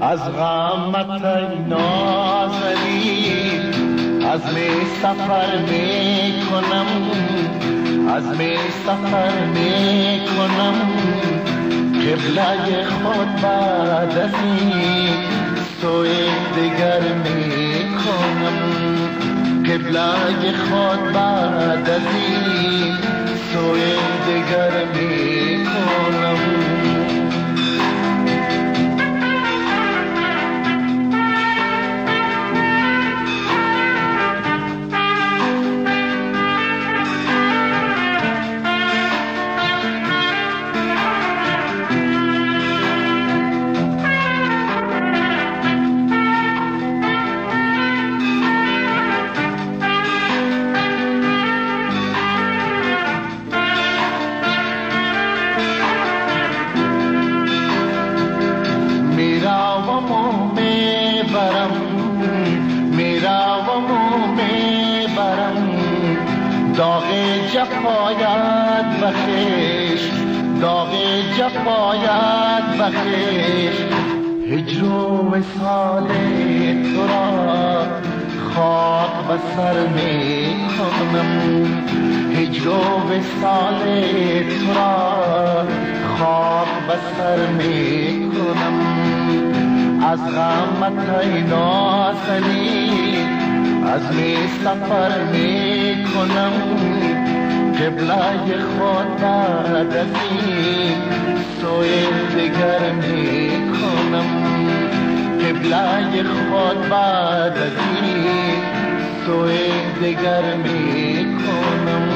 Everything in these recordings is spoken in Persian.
از غمت نازنی از می سفر می کنم از می سفر می کنم قبله خود بعد از این سوی دیگر می کنم قبله خود بعد از این جفایت بخش داغ جفایت بخش هجر و وصال تو را خاک به سر می کنم هجر و وصال تو را خاک به سر می کنم از غمت ای نازنی از می سفر می کنم قبله خود این سوی دگر می کنم قبله خود بعد از این سوی دگر می کنم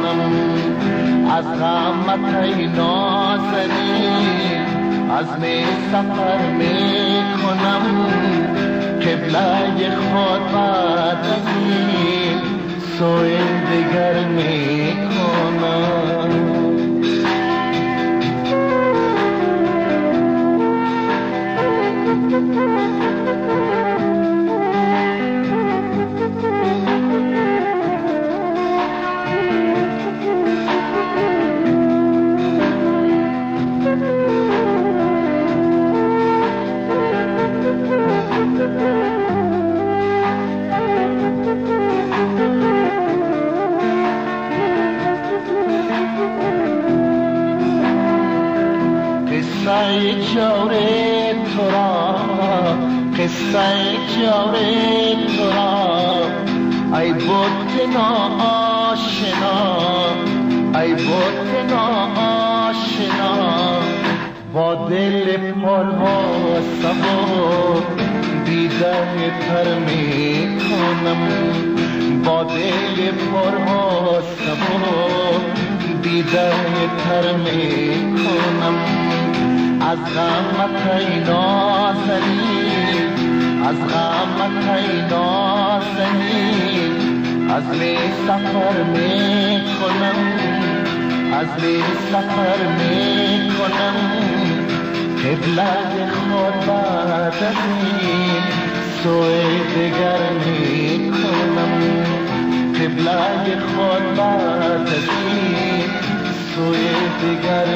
از غمت ای نازنی از می سفر می کنم قبله خود بعد سوی دیگر می کنم جور تو را قصه جور تو را. ای بود ناشنا ای بود ناشنا. با دل پر سبو دیدن تر می کنم با دل پر سبو دیدن تر می کنم از غمت ای نازنی از غمت ای نازنی از می سفر می کنم از می سفر می کنم قبله خود این سوی دگر می کنم قبله خود بعد از این سوی دگر